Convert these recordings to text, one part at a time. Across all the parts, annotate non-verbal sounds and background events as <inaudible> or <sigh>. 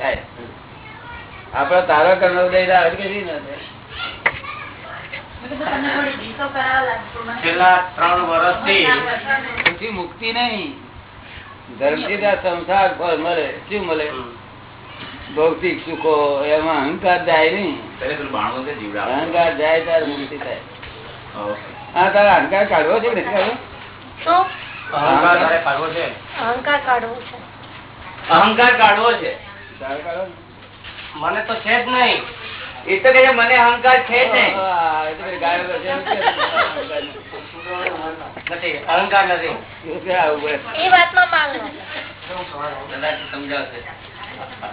થાય. આપડે તારો કરનો ઉદય આવે કે ના મુક્તિ નહીં. સંસાર ફળ મળે. શું મળે? ભૌતિક સુખો એમાં અહંકાર જાય નઈ અહંકાર જાય ત્યારે મુક્તિ થાય. હા તારા અહંકાર કાઢવો છે શું? અહંકાર કાઢવો છે. અહંકાર કાઢવો છે. મને તો છે જ નહીં એ તો કે મને અહંકાર છે જ નહીં અહંકાર નથી અહંકાર. એ વાતમાં માંગો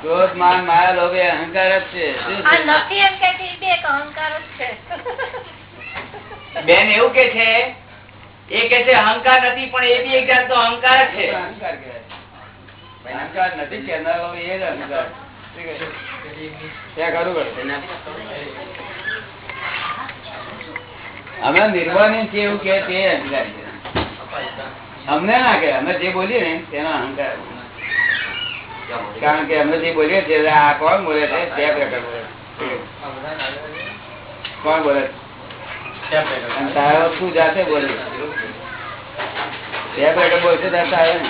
ક્રોધ માન માયા લોભ અહંકાર જ છે? નથી એમ કે છે, એ બી એક અહંકાર જ છે બેન એવું કે છે એ કે છે અહંકાર નથી પણ એ બી એક જાતનો અહંકાર જ છે અહંકાર કહેવાય. અહંકાર નથી કહેનારો એ જ અહંકાર શું કહે? ત્યાં ખરું પડે. અમે નિર્વાણી છીએ એવું કે તે અહંકાર અમને ના કે અમે જે બોલીએ ને તેનો અહંકાર કારણ કે અમે જે બોલીએ છીએ આ કોણ બોલે છે? તે પ્રકાર બોલે કોણ બોલે છે? તારો શું જાતે બોલે ટેપ રેકર્ડ બોલશે ત્યારે તારે ને.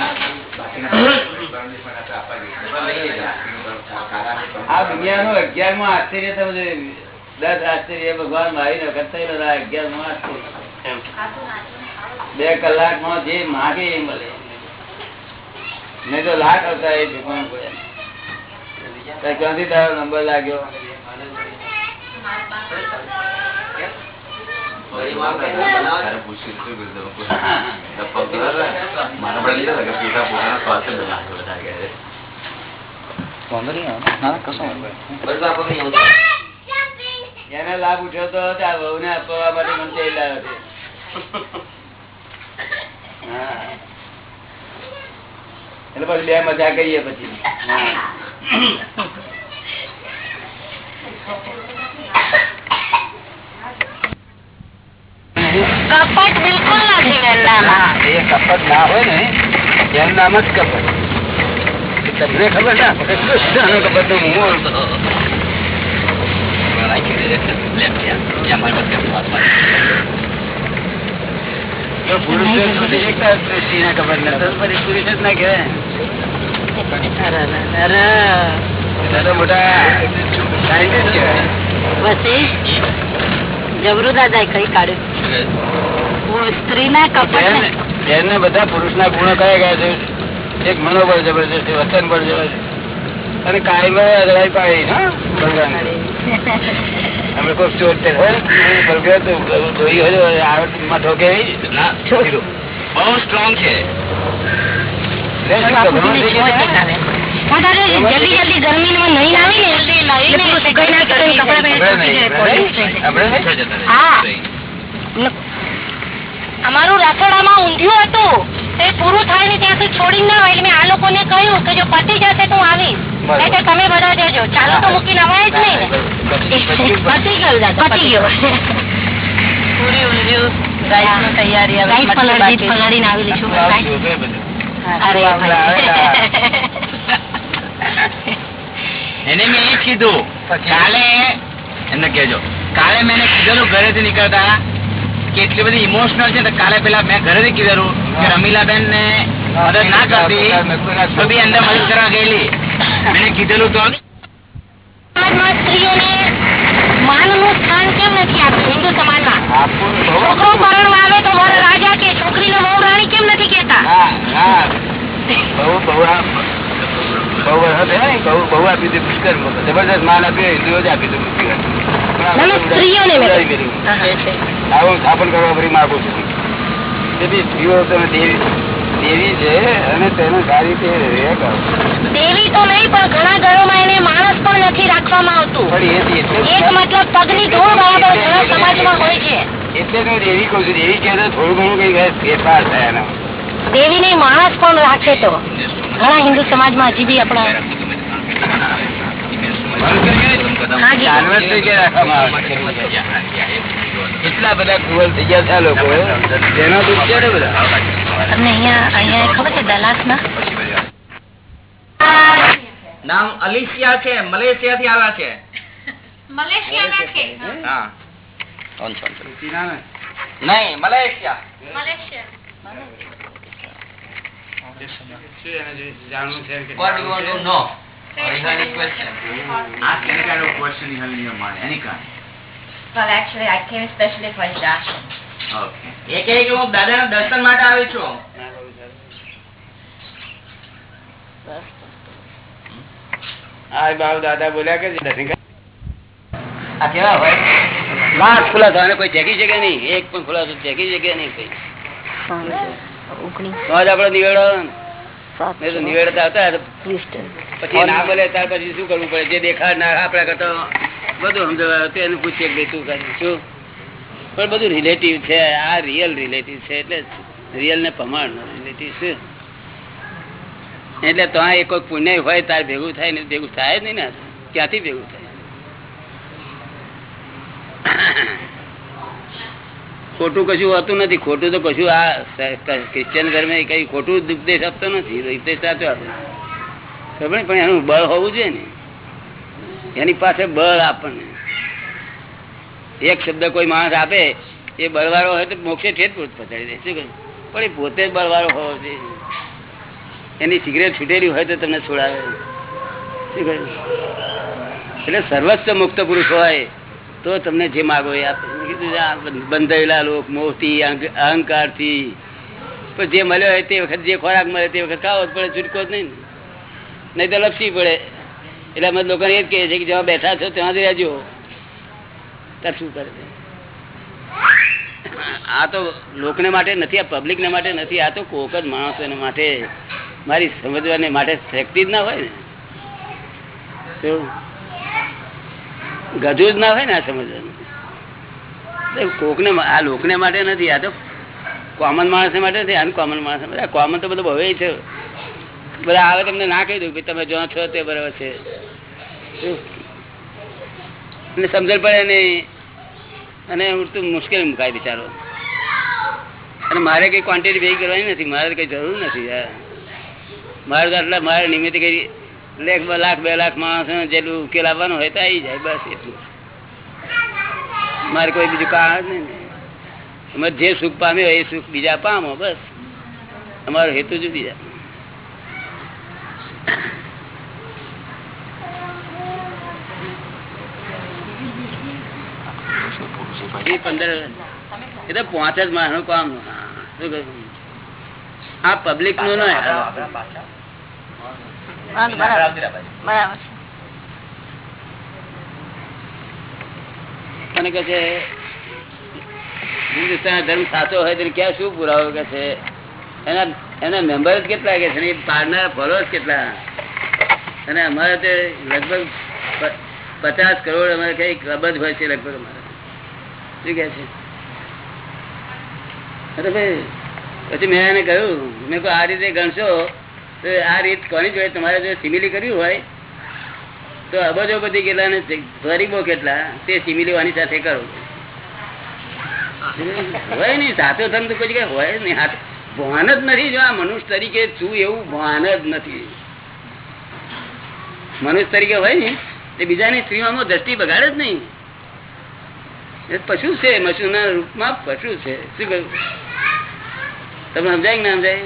આ દુનિયાનું અગિયારમું આશ્ચર્ય તમે દસ આશ્ચર્ય ભગવાન મારી વખત થયેલો અગિયારમું આશ્ચર્ય. બે કલાકમાં જે માગે એ મળે. નહીં તો લાખ આવતા એ તો ક્યાંથી તારો નંબર લાગ્યો? લાભ ઉઠ્યો તો વહુ ને આપવા માટે મને તે. એટલે પછી બે મજા કહીએ પછી હા. કપટ બિલકુલ નથી હા, એ કપટ ના હોય ને એનું નામ જ કપટ. તમને ખબર ના કૃષ્ણનો કપટનું મૂળ મોટા સાયન્ટિસ્ટ કહેવાય. પછી જબરુ દાદા કઈ કાઢ્યું? સ્ત્રી ના કપડ બેનને બધા પુરુષના ગુણો કયા ગયા છે. એક મનોબળ જબરજસ્ત છે વચન બળ જબરજસ્ત. અને કાયમ અગડાઈ પાડી અમે કોઈ ચોર તે ને, આવડમાં ઠોકે બહુ સ્ટ્રોંગ છે. જલ્દી જલ્દી ગરમીમાં નહીં આવી ને સુકાઈ ના ને કપડાં. હા. અમારું રસોડામાં ઊંધિયું હતું. તે પૂરું થાય ને ત્યાં સુધી છોડી ના હોય એટલે મેં આ લોકોને કહ્યું કે જો પતી જશે તો હું આવીશ. બરાબર. તમે બધા જજો. ચાલો તો મૂકીને અવાય જ નહીં. ને પતી ગયું. પતી ગયો પૂરી ઊંધિયું તૈયારી આવી બધું. અરે એને મેં એ જ કીધું કાલે એમને કેજો કાલે મેં કીધેલું ઘરેથી નીકળતા. કે એટલી બધી ઇમોશનલ છે તો કાલે પેલા મેં ઘરેથી કીધેલું કે રમીલાબેન ને મદદ ના કરતી. તો બી અંદર મદદ કરવા ગયેલી. મેં કીધેલું તો. છોકરી બહુ વહુ રાણી કેમ નથી ના ના બહુ બહુ આ બહુ વખત હે ને બહુ બહુ આપી દીધું પુષ્કર જબરદસ્ત માન આપ્યો હિન્દુઓ જ આપી દીધું પુષ્કર. પણ ના, ના, સ્ત્રીઓને મેં ઉડાડી મેલ્યું. આવું સ્થાપન કરવા ફરી માગું છું. તેથી સ્ત્રીઓ તમે દેવી દેવી છે અને તેને સારી રીતે રહે કરો. દેવી તો નહીં પણ ઘણા ઘરોમાં એને માણસ પણ નથી રાખવામાં આવતું. એક મતલબ પગની ધૂળ બરાબર ઘણા સમાજમાં હોય છે. એટલે હું દેવી કહું છું. દેવી કહે થોડું ઘણું કઈ ફેરફાર થાય દેવી ને માણસ પણ રાખે તો. ઘણા હિન્દુ સમાજમાં હજી બી આપણા બધા ક્રુઅલ થઈ ગયા છે લોકો તેનો દુઃખ છે ને બધા? તમને અહીંયા અહીંયા ખબર છે નામ અલિશિયા છે મલેશિયા થી આવ્યા છે. મલેશિયાના છે હા. નહીં Malaysia. What do you want to know? Or is there any question? Ask any kind of question you have in your mind, any kind. Well, actually, I came especially for his darshan. Okay. એ કહે કે હું દાદાના દર્શન માટે આવી છું આ બાપ દાદા બોલ્યા કે દર્શન કર- આ કેવા હોય લાખ ખુલાસો આને કોઈ ચેકી શકે નહીં એક પણ ખુલાસો ચેકી શકે નહીં કોઈ આપડે નિવેડો નિવેડતા હતા પછી ના બોલે ત્યાર પછી શું કરવું પડે? જે દેખાડ ના આપડા કરતા બધું સમજવા તો પૂછીએ કે તું કરે? શું? પણ બધું રિલેટિવ છે આ રિયલ રિલેટિવ છે એટલે રિયલ ને પ્રમાણ રિલેટિવ છે. એટલે તો એક કોઈ પુણ્ય હોય તાર ભેગું થાય ને ભેગું થાય જ નહીં ને. ક્યાંથી ભેગું થાય. ખોટું કશું હોતું નથી. ખોટું તો કશું આ ક્રિશ્ચિયન ધર્મ કઈ ખોટું ઉપદેશ આપતો નથી. ઉપદેશ સાચો આપે ખબર? પણ એનું બળ હોવું જોઈએ ને. એની પાસે બળ આપણને. એક શબ્દ કોઈ માણસ આપે, એ બળવાળો હોય તો મોક્ષે ઠેઠ પૂરત પચાડી દે. શું કહ્યું? પણ એ પોતે જ બળવાળો હોવો જોઈએ. એની સિગરેટ છૂટેલી હોય તો તમને છોડાવે શું કહ્યું? એટલે સર્વસ્વ મુક્ત પુરુષ હોય તો તમને જે માગો એ આપે. બંધાયેલા લોક, મોહથી અહંકારથી જે મળ્યો હોય તે વખત, જે ખોરાક મળે તે વખત ખાવો જ પડે, છૂટકો જ નહીં નહીં તો લપસી પડે. એટલે અમે લોકોને એ જ કહે છે કે જ્યાં બેઠા છો ત્યાં જ રહેજો. તાર શું કરે? આ તો લોકને માટે નથી, આ પબ્લિક ને માટે નથી, આ તો કોક જ માણસો માટે, મારી સમજવાને માટે શક્તિ જ ના હોય ને. ગજુ જ ના હોય ને આ સમજવાનું. કોકને આ લોકને માટે નથી, આ તો કોમન માણસ માટે નથી, આ કોમન માણસ કોમન તો બધું ભવે છે. બધા આવે તમને ના કહી દઉં કે તમે જો છો તે બરાબર છે. સમજણ પડે નહીં અને ઉડતું મુશ્કેલ મુકાય બિચારો. અને મારે કઈ ક્વોન્ટિટી ભેગી કરવાની નથી, મારે કઈ જરૂર નથી યાર. મારે તો આટલા મારે નિમિત્તે કઈ લાખ બે લાખ બે લાખ માણસ જેટલું ઉકેલ આવવાનું હોય તો આવી જાય, બસ એટલું. મારે કોઈ બીજું કારણ નહીં. અમે જે સુખ પામ્યો એ સુખ બીજા પામો બસ. અમારો હેતુ જ બીજા. એ પંદર એ તો પાંચ જ માણસ કામ. શું આ પબ્લિકનું ના મને કહે છે હિન્દુસ્તાન ધર્મ સાચો હોય તેને ક્યાં શું પુરાવો? કે છે, એના એના મેમ્બર કેટલા કે છે પાડનારા ફોલોઅર્સ કેટલા? અને અમારે તે લગભગ પચાસ કરોડ અમારે કઈ અબજ હોય છે લગભગ અમારે. શું કે છે? અરે ભાઈ, પછી મેં એને કહ્યું, મેં કહ્યું, આ રીતે ગણશો, તો આ રીત કોની જોઈએ તમારે જો સિમિલી કર્યું હોય તો અબજો બધી કેટલા ને ગરીબો કેટલા? તે આની સાથે કરો. હોય નઈ સાચો ધર્મ પછી કઈ હોય નહીં. ભાન જ નથી જો આ મનુષ્ય તરીકે છું એવું ભાન જ નથી. મનુષ્ય તરીકે હોય ને, તે બીજાની સ્ત્રીમાં દ્રષ્ટિ બગાડે જ નહીં. પશુ છે મશુના રૂપમાં પશુ છે. શું કહ્યું? તમને સમજાય ના સમજાય?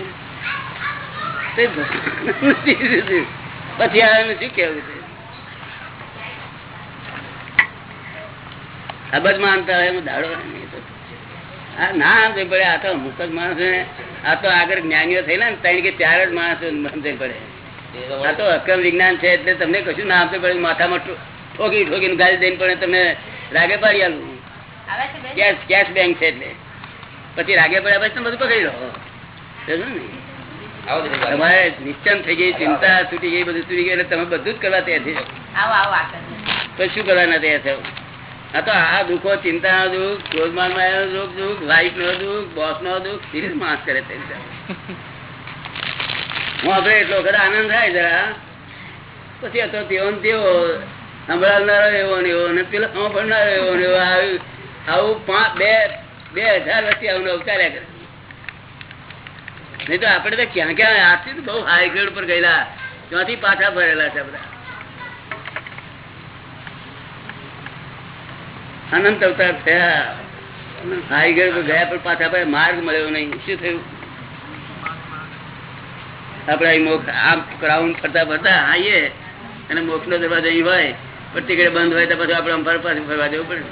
પછી આ શું કેવું છે? અબજ માનતા હોય એમાં દાડો. આ ના સમજે પડે આ તો અમુક જ માણસ આ તો આગળ જ્ઞાનીઓ થયેલા ને ત્રણ કે ચાર જ માણસ સમજે પડે. આ તો અક્રમ વિજ્ઞાન છે એટલે તમને કશું ના આપે પડે માથામાં ઠોકી ઠોકીને ગાડી દઈને પણ તમે રાગે પાડી આલું. કેશ કેશ બેંક છે એટલે. પછી રાગે પડ્યા પછી તમે બધું પકડી લો. ને? તમારે નિશ્ચંત થઈ ગઈ ચિંતા છૂટી ગઈ બધું છૂટી ગયું એટલે તમે બધું જ કરવા તૈયાર થઈ જાઓ. આવો આવો તો શું કરવાના તૈયાર થાવ આ તો આ દુઃખો ચિંતા નો દુઃખ ક્રોધમાન દુઃખ દુઃખ વાઇફ નો દુઃખ બોસ નો દુઃખ હું આપડે એટલો વખત આનંદ થાય જરા પછી હતો ને તેવો સંભળાવનારો એવો ને એવો આવું પાંચ બે બે હજાર વર્ષથી આવું અવતાર્યા કરે. નહીં તો આપણે તો ક્યાં ક્યાં આજથી બહુ હાઈ ગ્રેડ પર ગયેલા. ત્યાંથી પાછા ભરેલા છે બધા. અનંત અવતાર થયા. આવી ગયો ગયા, પણ પાછા ભાઈ માર્ગ મળ્યો નહીં. શું થયું? આપડે આમ ક્રાઉન ફરતા ફરતા આવીએ, અને મોક્ષ નો દરવાજો અહીં હોય, પણ કડે બંધ હોય તો પછી આપડે આમ ફર પાછું ફરવા જવું પડે.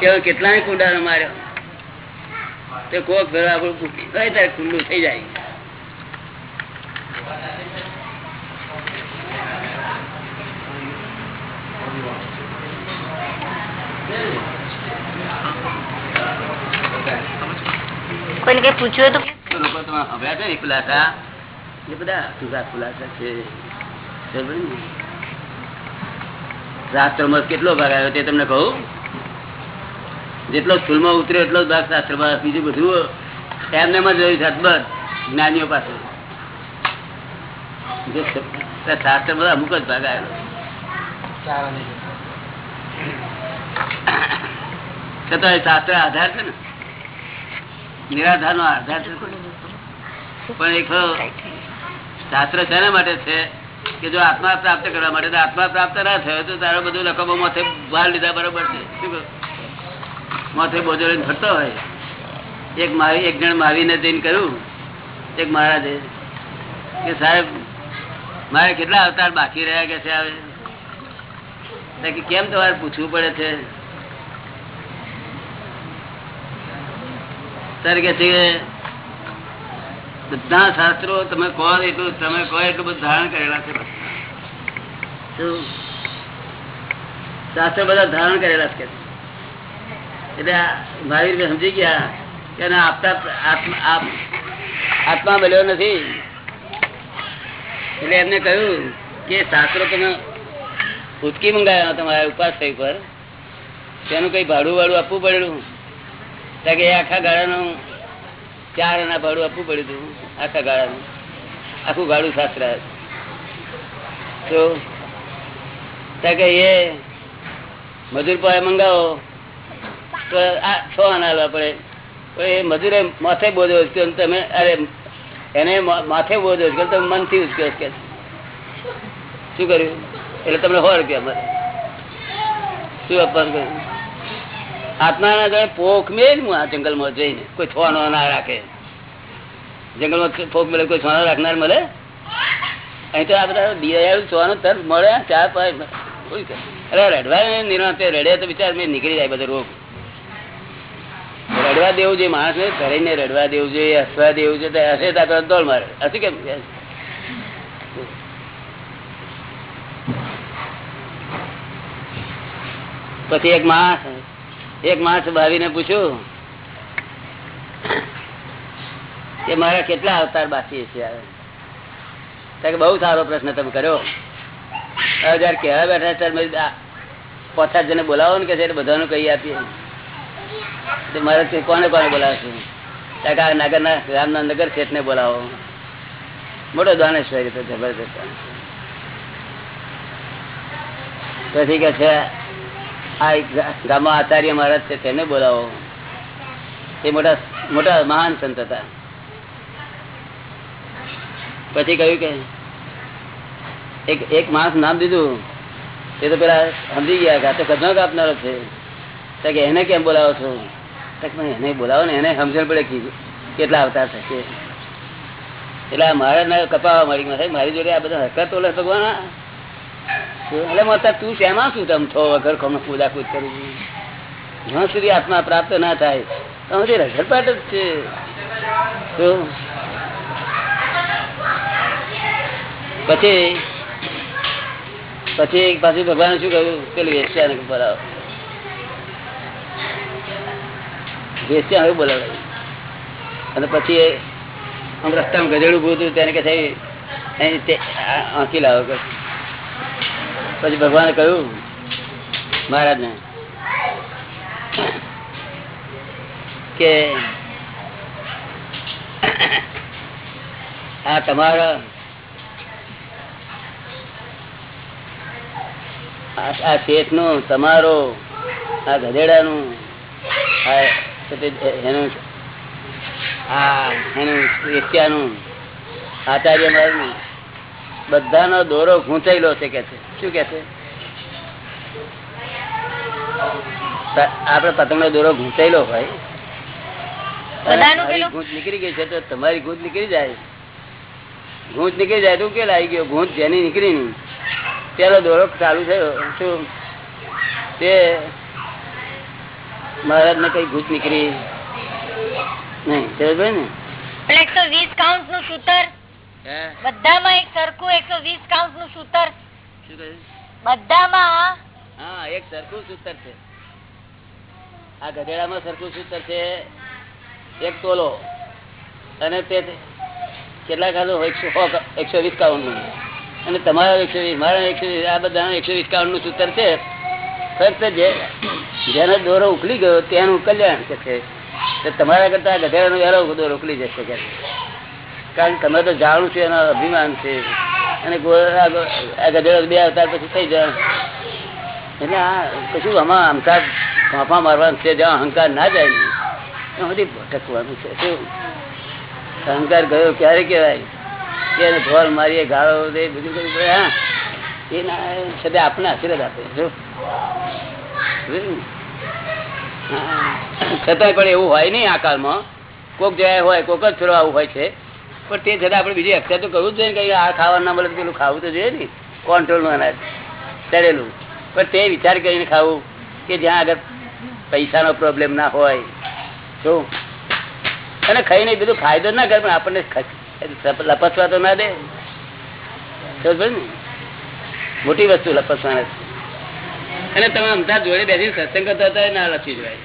કેવો કેટલાય કુંડાનો માર્યો. તે કોક ફરવા આપણું ખુલ્લું થઈ જાય? કોઈને કઈ પૂછ્યું હતું લોકો તમે હભળ્યા છે ને ખુલાસા એ બધા ટૂંકા ખુલાસા છે. શાસ્ત્રમાં કેટલો ભાગ આવ્યો તે તમને કહું? જેટલો સ્થૂળમાં ઉતર્યો એટલો જ ભાગ શાસ્ત્રમાં બીજું બધું એમને એમ જ રહ્યું છે અદભુત જ્ઞાનીઓ પાસે. શાસ્ત્ર બધા અમુક જ ભાગ આવ્યો. છતાં એ શાસ્ત્ર આધાર છે ને. નિરાધાર નો આધાર પણ એક શાસ્ત્ર શેના માટે છે? કે જો આત્મા પ્રાપ્ત કરવા માટે આત્મા પ્રાપ્ત ના થયો તો તારો બધું રકમો માથે ભાર લીધા બરોબર છે. માથે બોજો લઈને ફરતો હોય. એક મારી એક જણ માવીને જઈને કહ્યું, એક મહારાજે, કે સાહેબ, મારે કેટલા અવતાર બાકી રહ્યા કે છે હવે? કેમ તમારે પૂછવું પડે છે? સર કે બધા શાસ્ત્રો તમે કહો એટલું, તમે કહો એટલું બધું ધારણ કરેલા છે? શાસ્ત્રો બધા ધારણ કરેલા છે એટલે મહાવીર સમજી ગયા કે આપતા આત્મા બન્યો નથી. એટલે એમને કહ્યું કે શાસ્ત્રો તમે ઉચકી મંગાવ્યા તમારા ઉપાશ્રય પર તેનું કઈ ભાડું વાળું આપવું પડેલું. કે આખા ગાળાનું ચાર આના ભાડું આપવું પડ્યું હતું. આખા ગાળાનું. આખું ગાળું શાસ્ત્ર તો કે એ મજૂર પાસે મંગાવો. તો આ છ આના આલવા પડે તો એ મજૂરે માથે બોજો ઉચક્યો તમે, અરે, એને માથે બોજો ઉચક્યો તમે મનથી ઉચક્યો કે શું કર્યું? એટલે તમને સો રૂપિયા શું આપવાનું કર્યું? આત્માના જોડે પોખ મેળ હું આ જંગલમાં જઈને. કોઈ છોનો ના રાખે. જંગલમાં પોખ મળે, કોઈ છોનો રાખનાર મળે? અહીં તો આ બધા દિયાળુ છોનો તર મળે, ચાર પાંચ. અરે રડવા નિરાંતે રડે તો બિચાર મેં નીકળી જાય બધો રોગ. રડવા દેવું જોઈએ, માણસ ને ધરીને રડવા દેવું જોઈએ, હસવા દેવું છે હશે તો દોડ મારે. હશે કેમ? પછી એક માણસ એક માણસ ભાવીને પૂછ્યું કે મારા કેટલા અવતાર બાકી છે બહુ સારો પ્રશ્ન તમે કર્યો. જયારે કહેવા બેઠા પાંચ સાત જણે બોલાવો ને કે છે બધાનું કહી આપીએ. મારે કોને કોને બોલાવશું? ત્યાં નગરના ગામના નગર શેઠને બોલાવો. મોટો દાનેશ્વરી તો જબરજસ્ત. પછી કે છે આ ગામમાં આચાર્ય મહારાજ છે તેને બોલાવો. એ મોટા મોટા મહાન સંત હતા. પછી કહ્યું કે, એક એક માણસ નામ દીધું. તે તો પેલા સમજી ગયા કે આ તો કદનો કાપનારો છે. કે, એને કેમ બોલાવો છો? એને બોલાવો ને, એને સમજણ પડે કે કેટલા અવતાર થશે. એટલે મારા કપાવા મારી મારે જોડે આ બધા હરકત ભગવાન. એટલે મતલબ તું શેમાં શું તમ છો વગર કોમ પૂજા કરું? જ્યાં સુધી આત્મા પ્રાપ્ત ના થાય તો સુધી રઝળપાટ જ છે. પછી પછી પાછું ભગવાન શું કહ્યું? પેલું વેચ્યા ને આવો. વેચ્યા હવે બોલાવે. અને પછી આમ રસ્તામાં ગધેડું ભૂતું તેને કે થઈ આંકી લાવો. કે પછી ભગવાને કહ્યું મહારાજ ને કે આ તમારા, આ- શેઠનું તમારો, આ ગધેડા નું એનું, આ એનું વેશ્યાનું આચાર્ય મારું બધાનો દોરો ગૂંચાયેલો છે કે છે? શું કે છે? આપડે આપડે પતંગનો દોરો ગૂંચાયેલો હોય? ગૂંચ નીકળી ગઈ છે તો તમારી ગૂંચ નીકળી જાય. ગૂંચ નીકળી જાય તો ઉકેલ આવી ગયો? ગૂંચ જેની નીકળી નહીં. પેલો દોરો ચાલુ થયો. શું? તે મહારાજ ને કઈ ગૂંચ નીકળી નહીં. ને? એકસો વીસ કાઉન્ટનું સૂતર હે? બધામાં એક સરખું એકસો વીસ કાઉન્ટનું સૂતર. શું કહ્યું? બધામાં? હા એક સરખું સૂતર છે. આ ગધેડામાં સરખું સૂતર છે. એક તોલો. અને તે કેટલા ખાધો? એકસો એકસો વીસ કાઉન્ટનું અને તમારા એકસો વીસ મારા એકસો વીસ આ બધા એકસો વીસ કાઉન્ટનું સૂતર છે. ફક્ત જે જેનો દોરો ઉકલી ગયો તેનું કલ્યાણ કે છે તમારા કરતા ગધેડાનો વહેલો દોરો ઉકલી જશે કે છે. કારણ તમે તો જાણું છું, એનો અભિમાન છે. અને ગધેડો બે અવતાર પછી થઈ જાય. એટલે આ કશું આમાં અમથા ફાંફા મારવાનું છે, જ્યાં અહંકાર ના જાય ને, ત્યાં સુધી ભટકવાનું છે. શું? અહંકાર ગયો ક્યારે કહેવાય? કે એને ઢોલ મારીએ, ગાળો દે, બધું પડે હા. એ ના છતાં આપણને આશીર્વાદ આપે. જો. છતાંય પણ એવું હોય નહીં આ કાળમાં. કોક જગ્યાએ હોય, કોક જ છોડવા આવું હોય છે. પણ તે છતાં આપણે બીજી અક્ષર તો કરવું જ જોઈએ ને કે આ ખાવાનું ના મળે પેલું ખાવું તો જોઈએ ને. કોન્ટ્રોલનું અનાજ ચડેલું પણ તે વિચાર કરીને ખાવું કે જ્યાં આગળ પૈસાનો પ્રોબ્લેમ ના હોય. શું? અને ખાઈને બધું ફાયદો ના કરે, પણ આપણને લપસવા તો ના દે. ને? મોટી વસ્તુ લપસવા અને તમે અમદાવાદ જોડે બેસી સત્સંગ કરતા હતા ના લપસી જવાય.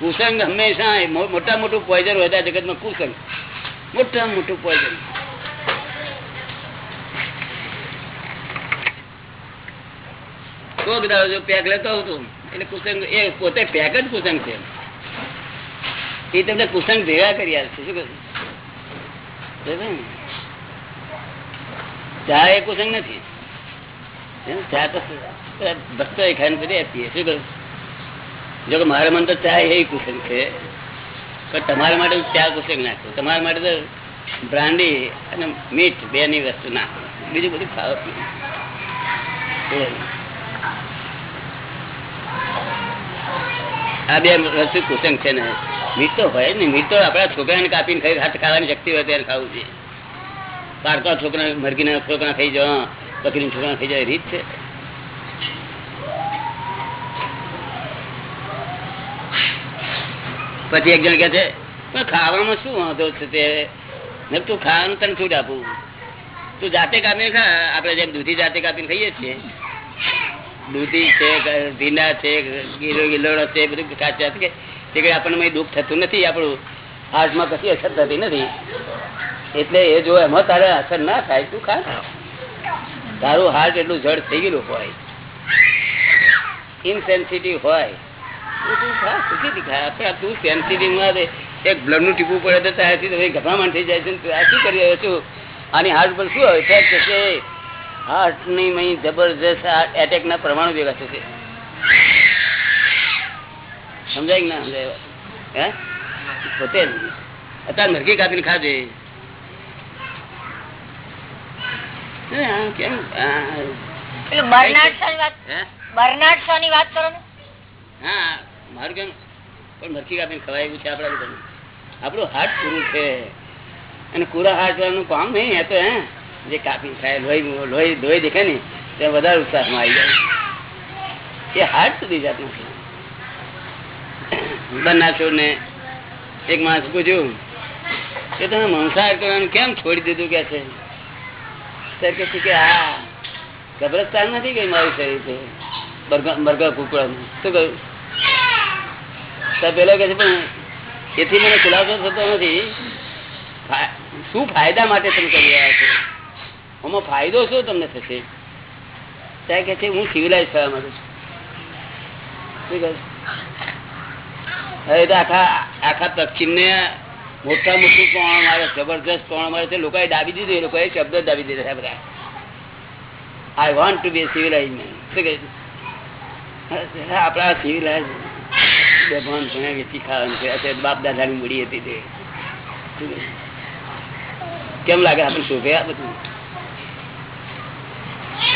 કુસંગ હંમેશા મોટા મોટું પોઈઝન હોય જગત જગતમાં કુસંગ. મોટા મોટું પોઈઝન કોક દાડો જો પેક લેતો હતું એટલે કુસંગ, એ પોતે પેક જ કુસંગ છે. એ તમને કુસંગ ભેગા કરી આવશે શું કહ્યું ચા એ કુસંગ નથી? ચા તો ભક્તો એ ખાઈને બધી આપીએ, શું કહ્યું જો કે મારા મન તો ચા એ કુસંગ છે. પણ તમારા માટે હું ચા કુસંગ નાખું. તમારા માટે તો બ્રાન્ડી અને મીઠ બે ની વસ્તુ નાખું. બીજું બધું ખાવ આ બે વસ્તુ કુસંગ છે ને મીઠ તો હોય ને. મીઠ તો આપણા છોકરાને કાપીને ખાઈ, હાથ ખાવાની શક્તિ હોય ત્યારે ખાવું જોઈએ. પારકા છોકરા મરઘીના છોકરા ખાઈ જવા બકરીના છોકરા ખાઈ જાય રીત છે. પછી એક જણ કે છે, "પણ શું વાંધો છે તે? તું ખાવાનું તને છૂટ આપું? તું જાતે કાપીને ખા. આપણે જેમ દૂધી જાતે કાપીને ખાઈએ છીએ. દૂધી છે, ભીંડા છે, ગીલો ગીલોડો છે, બધું કાચા કે તે કઈ આપણને દુઃખ થતું નથી, આપણું હાથમાં કશી અસર થતી નથી. એટલે એ જો એમાં તારે અસર ના થાય, તું ખા. તારું હાર્ટ એટલું જડ થઈ ગયેલું હોય. ઇનસેન્સિટિવ હોય. તો તું ખા સુખીથી ખા પણ તું સેન્સિટિવ ના એક બ્લડનું ટીપું પડે તો ત્યાંથી તો ગભરામણ થઈ જાય છે ને તું. આ શું કરી રહ્યો છું આની હાર્ટ પર શું ઇફેક્ટ થશે હાર્ટ મહી જબરજસ્ત એટેક ના ભેગા થશે. સમજાય ના સમજાય? હે? પોતે અત્યારે મરઘી કાપીને ખાજે. કેમ? શો ની વાત કરો ને. હા. મારું કેમ? પણ મરખી કાપીને ખવાય એવું છે આપણા લોકોને આપણું હાથ પૂરું છે. અને કુરા હાર્ટ વાળાનું કામ નહીં, એ તો હે, જે કાપી ખાય, લોહી લોહી લોહી દેખે ને ત્યાં વધારે ઉત્સાહમાં આવી જાય. એ હાથ સુધી જાતનું છે. છોડ ને એક માણસ પૂછ્યું કે તમે મંસાહાર કરવાનું કેમ છોડી દીધું? કે છે. સર કે છે કે આ કબ્રસ્તાન નથી ગઈ મારું શરીર બરગા બરગા કુકડાનું. શું કહ્યું તો પેલો કે છે, પણ એથી મને ખુલાસો થતો નથી. શું ફાયદા માટે તમે કરી રહ્યા છો? આમાં ફાયદો શું તમને થશે? ત્યાં કે છે, હું સિવિલાઇઝ થવા માંગુ છું. હવે તો આખા આખા પશ્ચિમને મોટા મોટું કોણ મારે જબરજસ્ત કોણ મારે છે, લોકોએ દાબી દીધું, એ લોકોએ શબ્દ દાબી દીધા બધા. I want to be civilize man? આપણા સિવિલાઇઝ બેભાન ભણ્યા વેચી ખાવાનું છે. અત્યારે બાપ દાદાની મૂડી હતી તે. કેમ લાગે આપણે શોભે આ બધું?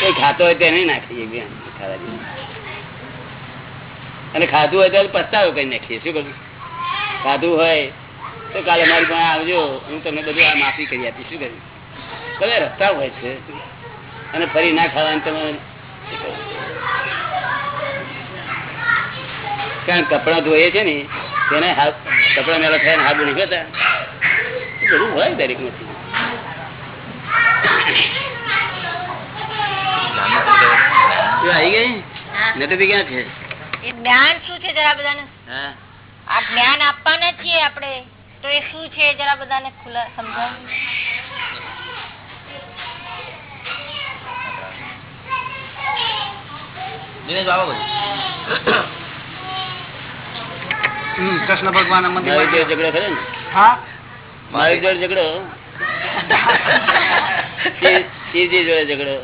કોઈ ખાતો હોય તેને નાખીએ બી ખાવા. અને ખાધું હોય તો પસ્તાવો કરી નાખીએ. શું કરું? ખાધું હોય તો કાલે મારી પાસે આવજો. હું તમને બધું આ માફી કરી આપીશ. શું કર્યું બધા રસ્તા હોય છે. અને ફરી ના ખાવાનું તમે કારણ કપડા ધોઈએ છે ને તેને હાથ કપડા મેળા થયા હાથ નીકળતા. એ બધું હોય દરેક નથી આવી ગઈ? નથી ક્યાં છે? જ્ઞાન શું છે જરા બધાને? આ જ્ઞાન આપવાના છીએ આપણે. તો એ શું છે જરા બધાને ખુલ્લા સમજાવો. દિનેશ બાબા બોલો. કૃષ્ણ ભગવાન ઝઘડો કરે ને? હા? મારી જોડે ઝઘડો? શિવજી જોડે ઝઘડો.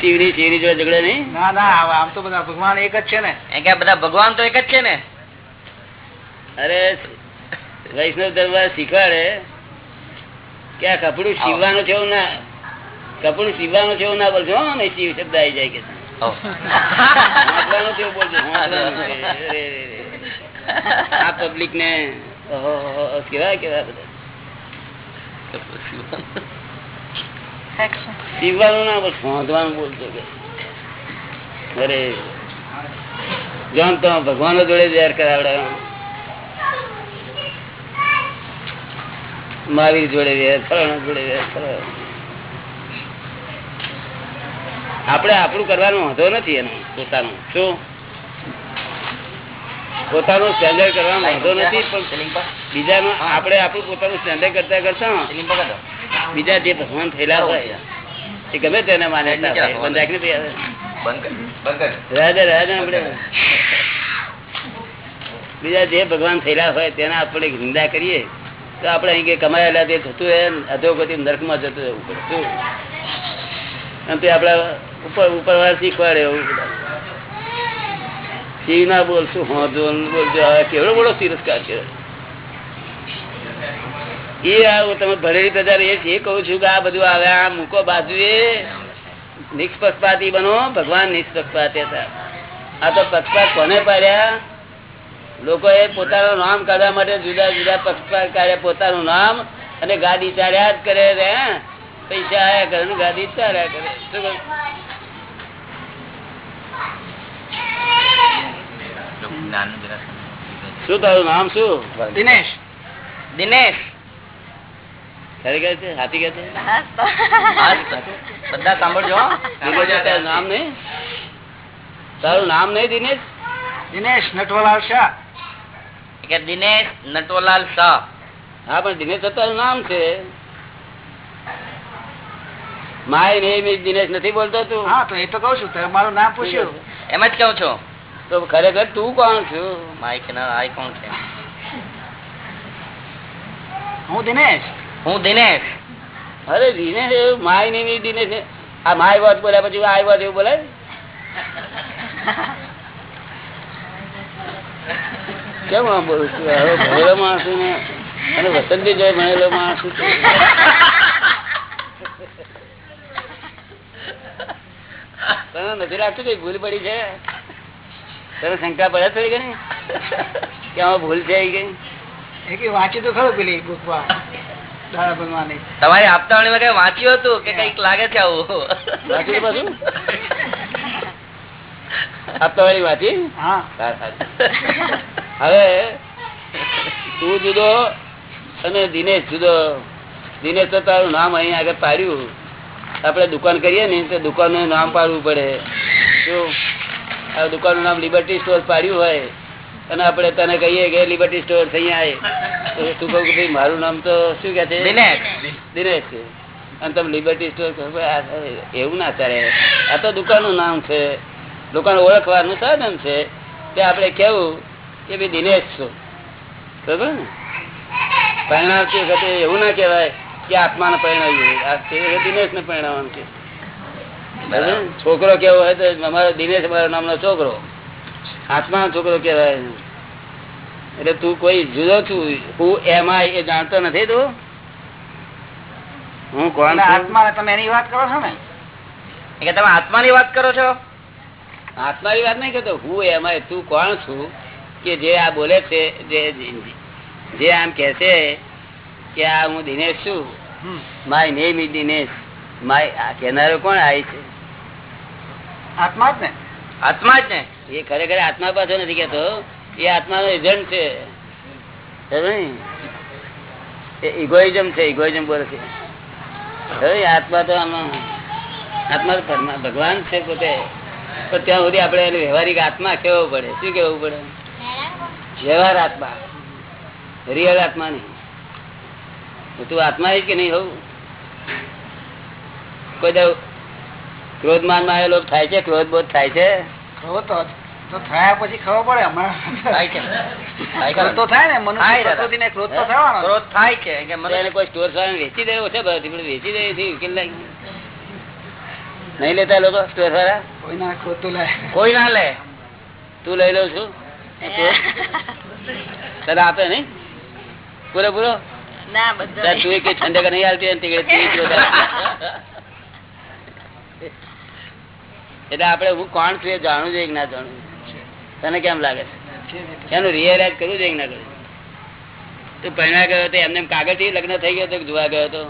શિવની શિવની જોડે ઝઘડો નહીં? ના ના આમ- આમ તો બધા ભગવાન એક જ છે ને. કે બધા ભગવાન તો એક જ છે ને? અરે વૈષ્ણવ દરબાર શીખવાડે. કે આ કપડું સીવવાનું છે ના કપડું સીવવાનું છે એવું ના બોલજો શિવ શબ્દ આવી જાય કે આ પબ્લિક ને કેવા કેવા બધા? બોલ વાંધવાનું બોલજો કે. અરે જાણ તો ભગવાન જોડે વેર કરાવડે મારી જોડે વેર ફલાણા જોડે વેર ફલાણા. આપણે આપણું કરવાનો વાંધો નથી એનો પોતાનું. શું? પોતાનું સ્ટેન્ડર્ડ કરવાનો વાંધો નથી પણ બીજાનું આપણે આપણું પોતાનું સ્ટેન્ડર્ડ કરતા કરતા બીજા જે ભગવાન થયેલા હોય એ ગમે તેને માન્યતા બંધ રાખીને તૈયાર. રાજા રાજા આપણે. બીજા જે ભગવાન થયેલા હોય તેના આપણે નિંદા કરીએ તો આપણે અહીં કમાયેલા તે થતું હોય અધોગતિ નર્કમાં જતું રહેવું પડે. શું? અને તે આપડા ઉપર ઉપર વાળા શીખવાડે શિવ ના બોલશું હોજો બોલજો કેવડો બોલો તિરસ્કાર છે. એ આવું તમે ભરેલી પ્રજા એ કહું છું કે આ બધું આવે, આ મૂકો બાજુ નિષ્પક્ષપાતી બનો, ભગવાન નિષ્પક્ષપાતી હતા. આ તો પક્ષપાત કોને પાડ્યા? લોકોએ પોતાનું નામ કાઢવા માટે જુદા જુદા પક્ષપાત કાઢ્યા, પોતાનું નામ અને ગાડી ચાર્યા જ કરે રે પૈસા આયા કરે ગાડી ચાર્યા કરે. શું? શું તારું નામ શું? દિનેશ. દિનેશ. તારું નામ નહીં તારું નામ નહીં દિનેશ? દિનેશ નટવલાલ શાહ. કે દિનેશ નટવલાલ શાહ. હા પણ દિનેશ તો તારું નામ છે. માય નેમ ઇઝ દિનેશ નથી બોલતો તું? હા તો એ તો કહું છું તારે મારું નામ પૂછ્યું. એમ જ કહું છું. તો ખરેખર તું કોણ છું? માઇક ના આઈ કોણ છે? હું દિનેશ. હું દિનેશ. અરે દિનેશ એવું માય નેમ ઇઝ દિનેશ આ માય વાત બોલ્યા પછી આય વાત એવું બોલે કેમ આમ બોલું છું? હવે ભણેલો માણસ છું ને. અને વસંતી જય ભણેલો માણસ છું. તને નથી લાગતું કઈ ભૂલ પડી છે? તને શંકા પડે થોડી ગઈ કે આમાં ભૂલ કે વાંચી તો ખરું પેલી બુકમાં તમારી આપતા વાંચ્યું હતું કે કંઈક લાગે છે આવું? વાંચ્યું પાછું આપતા વાળી વાંચી. હવે તું જુદો અને દિનેશ જુદો. દિનેશ તો તારું નામ અહીં આગળ પાડ્યું. આપણે દુકાન કરીએ ને તો દુકાનનું નામ પાડવું પડે. શું દુકાનનું નામ લિબર્ટી સ્ટોર પાડ્યું હોય અને આપણે તને કહીએ કે લિબર્ટી સ્ટોર થઈ આવે તું કહું કે ભાઈ મારું નામ તો શું કે છે? દિનેશ. છે અને તમે લિબર્ટી સ્ટોર એવું ના ચાલે. આ તો દુકાનનું નામ છે. દુકાન ઓળખવાનું સાધન છે. તે આપણે કેવું કે ભાઈ દિનેશ છો. બરોબર ને? પરિણામ એવું ના કહેવાય. કે આત્માને પરિણાવ્યું આ દિનેશને છે. છોકરો કેવો હોય તો અમારો દિનેશ અમારા નામનો છોકરો. આત્મા છોકરો કેવાય એટલે તું કોઈ જુદો છું. હું એમ એ જાણતો નથી તું. હું કોણ આત્મા તમે એની વાત કરો છો ને? કે તમે આત્માની વાત કરો છો? આત્માની વાત નહીં કરતો. હું એમાં તું કોણ છું? કે જે આ બોલે છે જે આમ કે છે કે આ હું દિનેશ છું. My name is Dinesh. My કેનારો કોણ આવી છે? આત્મા જ ને? આત્મા જ ને? એ ખરેખર આત્મા પાછો નથી કેતો એ આત્માનો એજન્ટ છે. એ ઇગોઇઝમ છે ઇગોઇઝમ બોલે છે. હવે આત્મા તો આમાં આત્મા તો ભગવાન છે પોતે. પણ ત્યાં સુધી આપણે એને વ્યવહારિક આત્મા કેવો પડે. શું કેવું પડે? વ્યવહાર આત્મા. રિયલ આત્મા નહીં. તું આત્મા કે નહીં હોવું કોઈ દઉં ક્રોધમાનમાં આવેલો થાય છે? ક્રોધ બોધ થાય છે? ખરો તો તો થયા પછી ખબર પડે હમણાં. થાય છે ક્રોધ તો થાય ને. મનુષ્ય થાય દાદા. પ્રકૃતિને ક્રોધ તો થવાનો ક્રોધ થાય છે કે તો કોઈ સ્ટોર વાળા વેચી દેવો છે વેચી દે છે ઉકેલ લાગી નહીં લેતા લોકો સ્ટોર વાળા? કોઈના ક્રોધ તો લે કોઈ ના લે. તું લઈ લઉં છું. <laughs> તને આપે નઈ પૂરેપૂરો? ના તું કઈ ઠંડક નહીં. એટલે આપડે હું કોણ છું એ જાણવું જોઈએ ના જાણવું તને કેમ લાગે છે? એનું રિયલાઇઝ કરવું જોઈએ ના કરવું તું પહેલા ગયો તો એમને એમ કાગળથી લગ્ન થઈ ગયો તો જોવા ગયો તો?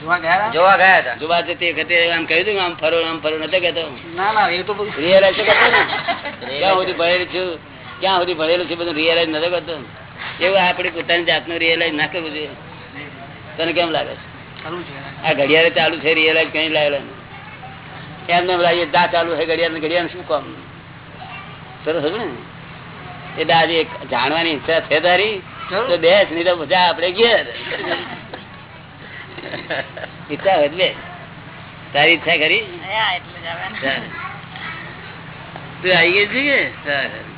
જોવા ગયા હતા? જોવા ગયા હતા? જોવા જતી વખતે આમ કહ્યું હતું કે આમ ફરો આમ ફરો નતો કહેતો? ના ના એ તો રિયલાઇઝ તો કરતો ને. ક્યાં સુધી ભણેલું છું? ક્યાં સુધી ભણેલું છે બધું રિયલાઇઝ નતો કરતો? એવું આપણે પોતાની જાતનું રિયલાઇઝ ના કરવું જોઈએ. તને કેમ લાગે છે? આ ઘડિયાળ ચાલુ છે રિયલાઇઝ કઈ લાગેલા એમને એમ લાગે દા ચાલુ છે ઘડિયાળ ઘડિયાળ શું કામ? સરસ હતું ને? એટલે આજે જાણવાની ઈચ્છા છે તારી. તો બેસ નહીં તો બધા આપણે ઘેર. ઈચ્છા હોય તો તારી ઈચ્છા ખરી? એટલે. સારું. તું આવી ગઈ છે કે? સારું.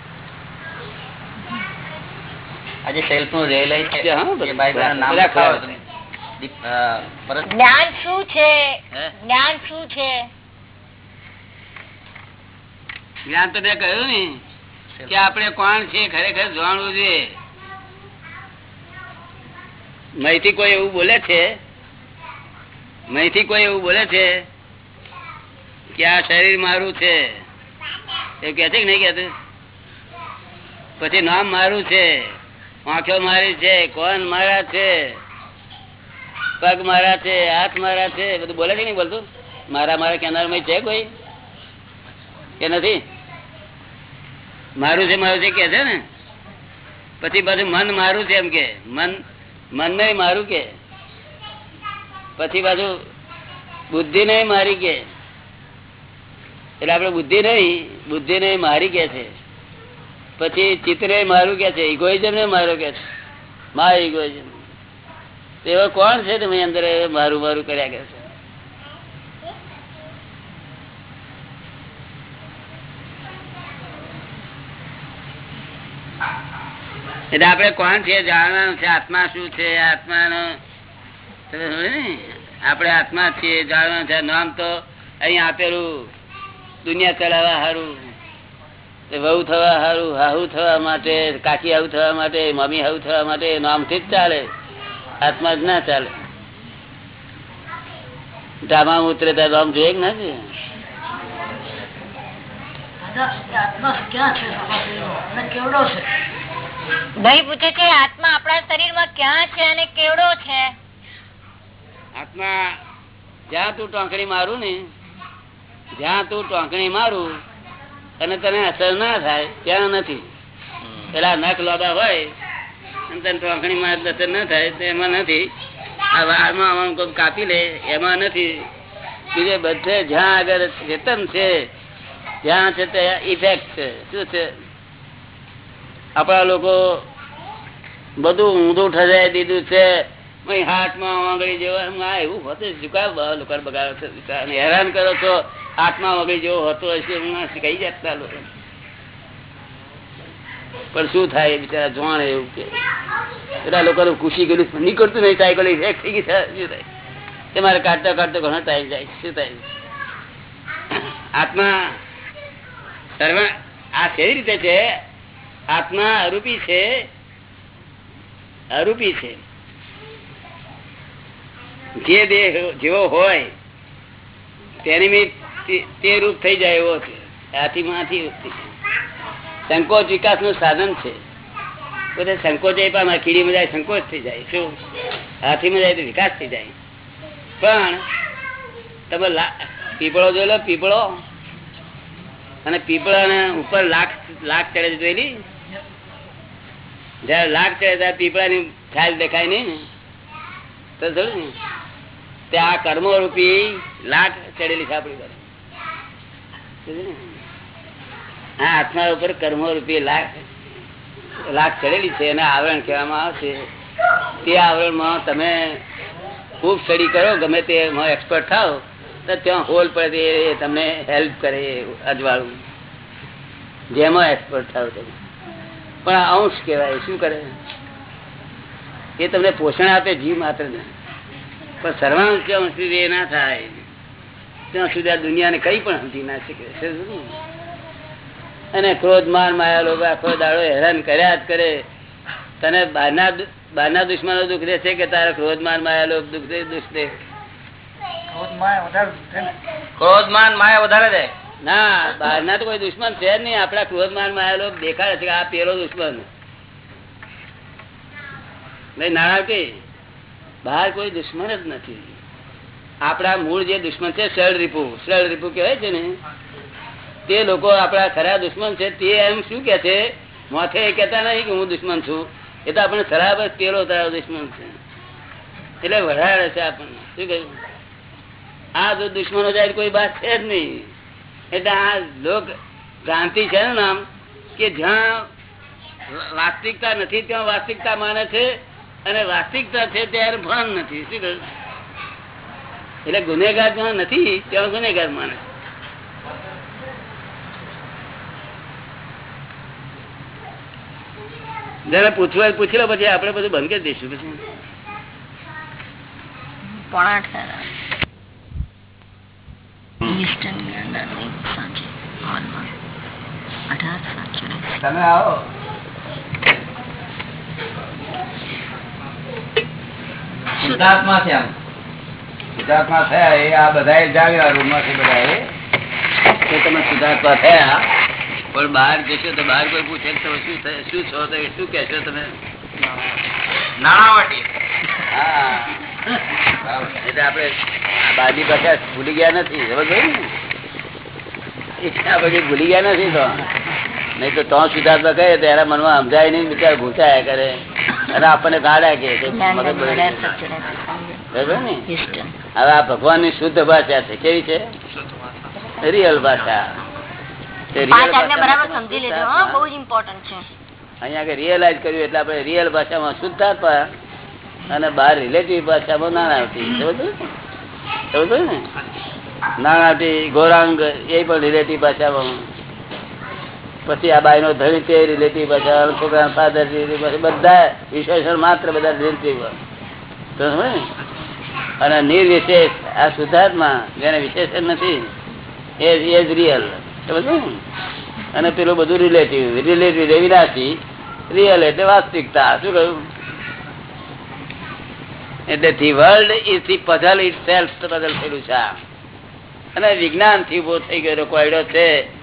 આજે સેલ્ફનું છે. ભરત? જ્ઞાન શું છે? જ્ઞાન શું છે? જ્ઞાન તો મેં કહ્યું ને કે આપણે કોણ છે ખરેખર જાણવું છે. મહીથી કોઈ એવું બોલે છે? મહીથી કોઈ એવું બોલે છે કે આ શરીર મારું છે? એવું કે છે કે નહીં કે પછી નામ મારું છે. આંખો મારી છે, કોણ મારા છે? પગ મારા છે, હાથ મારા છે બધું બોલે છે નહીં બોલતું? મારા મારા કેનારમાં છે કોઈ? કે નથી? મારું છે મારું છે કે છે ને? પછી પાછું મન મારું છે એમ કે. મન મન નહીં, મારું કે. પછી પાછું બુદ્ધિ નહીં, મારી કે. એટલે આપડે બુદ્ધિ નહીં બુદ્ધિ નહીં, મારી કે છે. પછી ચિત્રે મારું કે છે ઇગોઇઝમ ને મારું કે છે. મા ઇગોઇઝમ એવો કોણ છે તમે અંદર મારું મારું કર્યા કે છે? એટલે આપણે કોણ છે, જાણવાનું છે, આત્મા શું છે, આત્માનો? તમે આપણે આત્મા છીએ, જાણવાનું છે. નામ તો અહીં આપેલું દુનિયા ચલાવવા સારું વહુ થવા સારું હાહુ થવા માટે કાકી આવું થવા માટે મમ્મી હાહુ થવા માટે નામથી જ ચાલે. આત્મા જ ના ચાલે. ધામા ઉતરે ત્યારે નામ જોઈએ કે ના જોઈએ? ભાઈ પૂછે છે આત્મા આપણા શરીરમાં ક્યાં છે અને કેવડો છે? આત્મા જ્યાં તું ટોંકણી મારું ને જ્યાં તું ટોંકણી મારું અને તને અસર ના થાય, ત્યાં નથી. પેલા નખ લોબા હોય તને ટોંકણી માં અસર ના થાય એમાં નથી. આ વાળમાં આમ કાપી લે, એમાં નથી. બીજે બધે જ્યાં આગળ ચેતન છે જ્યાં છે ત્યાં ઇફેક્ટ છે. શું છે? આપણા લોકો બધું ઊંધું ઠરાઈ દીધું છે. અહીં હાથમાં આંગળી જેવા એવું હોતે બગાડો હેરાન કરો છો. હાથમાં આંગળી જેવો હોતો હશે હું કઈ જતા લોકો? પણ શું થાય બિચારા જોણ એવું કે. પેલા લોકો ખુશી ગયેલું નીકળતું નહીં, સાયકલ થઈ ગઈ શું થાય? તમારે કાઢતા કાઢતા ઘણો ટાઈમ જાય શું થાય? આત્મા સર્વ આ કેવી રીતે છે? આત્મા અરૂપી છે. અરૂપી છે. જે દેહ જેવો હોય, તેની તે- રૂપ થઈ જાય એવો છે. આથી માંથી સંકોચ વિકાસનું સાધન છે. પોતે સંકોચ એ પણ કીડીમાં જાય, સંકોચ થઈ જાય. શું? હાથીમાં જાય તો વિકાસ થઈ જાય. પણ તમે પીપળો જોઈ લો, પીપળો. અને પીપળા ઉપર લાખ લાખ ચડે જોયેલી જયારે લાખ ચડે ત્યારે પીપળાની છાલ દેખાય નહીં ને. તો જોયું તે આ કર્મો રૂપી લાટ ચડેલી છે આપણી પાસે આ આત્મા ઉપર કર્મો રૂપી લાખ લાખ ચડેલી છે એને આવરણ કહેવામાં આવશે તે આવરણમાં તમે ખૂબ સ્ટડી કરો, ગમે તે એક્સપર્ટ થાવ તો ત્યાં હોલ એ તમને હેલ્પ કરે અજવાળું. જેમાં એક્સપર્ટ થાવ તમે. પણ અંશ કહેવાય, શું કરે? એ તમને પોષણ આપે, જીવ માત્ર ને પણ સર્વાંશ જ્યાં સુધી એ ના થાય. ત્યાં સુધી આ દુનિયાને કઈ પણ સમજી ના શકે. અને ક્રોધ માર માયા લોકો આખો દાડો હેરાન કર્યા જ કરે. તને બહારના બહારના દુશ્મનો દુઃખ દે છે કે તારા ક્રોધ માર માયા લોક દુઃખ દે દુઃખ દે ક્રોધમાન માયા વધારે દે? ના બહારના તો કોઈ દુશ્મન છે જ નહીં. આપડા ક્રોધ માન લોક દેખાડે છે કે આ પેલો દુશ્મન. ભાઈ નાણાકી બહાર કોઈ દુશ્મન જ નથી. આપણા મૂળ જે દુશ્મન છે શળ રીપુ. શળ રીપુ કહેવાય છે ને? તે લોકો આપણા ખરા દુશ્મન છે, તે એમ શું કે છે? માથે એ કેતા નહીં કે હું દુશ્મન છું. એ તો આપણે ખરાબ જ પેલો તારો દુશ્મન છે. એટલે વધારે છે આપણને. શું કહ્યું? આ જો દુશ્મનો જાય કોઈ વાત છે જ નહીં. એટલે આ લોક ક્રાંતિ છે ને નામ કે જ્યાં વાસ્તવિકતા નથી, ત્યાં વાસ્તવિકતા માને છે અને વાસ્તવિકતા છે ત્યારે ભાન નથી શું કહ્યું? એટલે ગુનેગાર જ્યાં નથી ત્યાં ગુનેગાર માને છે. જેને પૂછવું હોય પૂછી લો પછી આપણે બધું બંધ કરી દઈશું પછી. તમે અઠાર શુદ્ધાત્મા છે આમ. શુદ્ધાત્મા થયા એ આ બધા જાણ્યા છે બધા એ તમે શુદ્ધાત્મા થયા પણ બહાર જશો તો બહાર કોઈ પૂછે તમે શું થયા- શું છો તો શું કહેશો તમે? નાણાવટી. હા. એટલે આપણે આ બાજી ભાષા ભૂલી ગયા નથી ને? એ ભૂલી ગયા નથી તો. નહીં તો તો શુદ્ધાત્મા કહે તો એના મનમાં સમજાય નહીં બિચાર ઘૂંચાયા કરે. અને આપણને ગાડા કે ને હવે આ ભગવાનની શુદ્ધ ભાષા છે. કેવી છે? રિયલ ભાષા. સમજી અહીંયા રિયલાઇઝ કર્યું એટલે આપણે રિયલ ભાષામાં શુદ્ધાત્મા અને બહાર રિલેટિવ ભાષામાં નાણાવટી. આવતી સમજ્યું ને? નાણાવટી ગોરાંગ એ પણ રિલેટિવ ભાષામાં પછી આ બાઈ નો વિશેષણ માત્ર બધા અને નિર્વિશેષ આ સુધાર્થમાં જેને વિશેષણ નથી, એ એ જ રિયલ અને પેલું બધું રિલેટિવ રિલેટિવ વિનાશી રિયલ એટલે વાસ્તવિકતા. શું કહ્યું? એટલે the world is the puzzle itself puzzle થયેલું છે અને વિજ્ઞાનથી ઊભો થઈ ગયેલો છે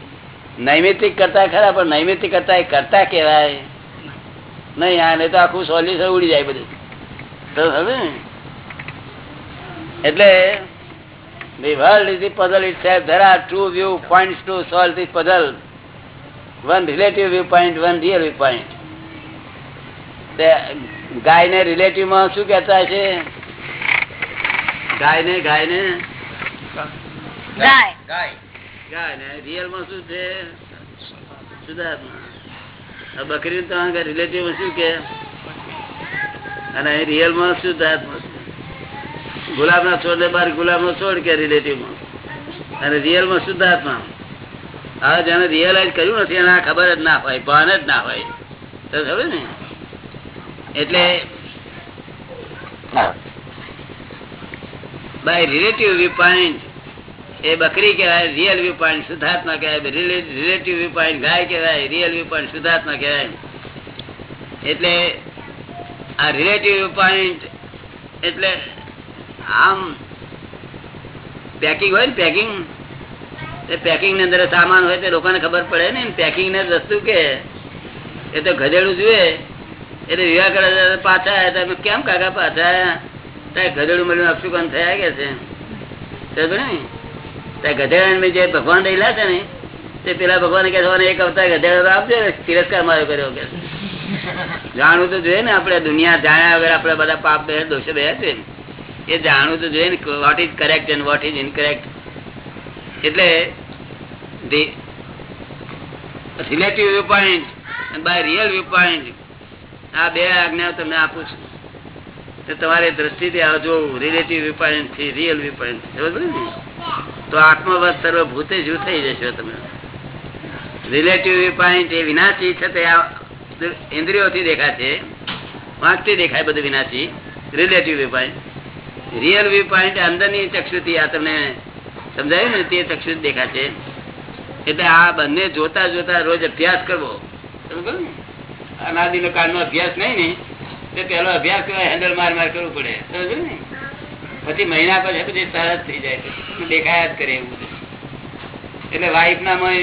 નૈમિતિક કરતા ખરા પણ નૈમિતિક કરતા એ કરતા કેવાય નહીં આને તો આખું સોલ્યુશન ઉડી જાય બધું તો હવે ને? એટલે The world is the puzzle itself. There are two viewpoints to solve this puzzle. One relative viewpoint, one real viewpoint. તે ગાયને રિલેટિવમાં શું કહેતા છે ગાયને ગાયને ગાય ગાયને બકરી રિલેટિવ શું કે અને રિયલમાં શુદ્ધાત્મા છે. ગુલાબ ના છોડ ને બાર ગુલાબ નો છોડ કે રિલેટિવ અને રિયલમાં શુદ્ધાત્મા. હવે જેને રિયલાઇઝ કર્યું નથી, એને ખબર જ ના હોય, ભાન જ ના હોય. તો ખબર ને? એટલે બાય રિલેટિવ વી પોઈન્ટ એ બકરી કહેવાય રિયલ વ્યૂ પોઈન્ટ શુદ્ધાત્મા કહેવાય રિલેટિવ વ્યૂ પોઈન્ટ ગાય કહેવાય રિયલ વ્યૂ પોઈન્ટ શુદ્ધાત્મા કહેવાય. એટલે આ રિલેટિવ વ્યૂ પોઈન્ટ એટલે આમ પેકિંગ હોય ને પેકિંગ એ પેકિંગની અંદર સામાન હોય તે લોકોને ખબર પડે ને પેકિંગ ને વસ્તુ કે એ તો ગધેડું જુએ એટલે વિવાહ કરે પાછા આવ્યા તમે કેમ કાકા પાછા આવ્યા ગધેડું મળ્યું અપશુકન થયા કે છે? ને? ગધેડા ભગવાન રહેલા છે ને, તે પેલા ભગવાન કે એક અવતાર ગધેડા આપજો ને, તિરસ્કાર મારો કર્યો કે. જાણવું તો જોઈએ ને આપડે દુનિયા જાણ્યા વગર આપડે બધા પાપ બે દોષો બે છે એ જાણવું તો જોઈએ ને what is correct and what is incorrect એટલે relative viewpoint by real viewpoint આ બે આજ્ઞા તમને આપું છું. તો તમારે દ્રષ્ટિથી આ જોવું રિલેટિવ વ્યૂ પોઈન્ટથી રિયલ વ્યૂ પોઈન્ટ ને? તો આત્મવત સર્વભૂતે જુ થઈ જશો તમે? રિલેટિવ પોઈન્ટ એ વિનાશી છે તે ઇન્દ્રિયોથી દેખાશે, વાંચતી દેખાય બધું વિનાશી. Relative point real view point અંદરની ચક્ષુથી આ તમને સમજાયું ને તે ચક્ષુ દેખાશે. એટલે આ બંને જોતા જોતા રોજ અભ્યાસ કરવો? અનાદિનો કાળનો અભ્યાસ નહીં ને, તે પેલો અભ્યાસ હેન્ડલ માર માર કરવું પડે. સમજો ને? પછી મહિના પછી પછી તરત થઈ જાય દેખાયા જ કરે એવું એટલે વાઈફ નામાં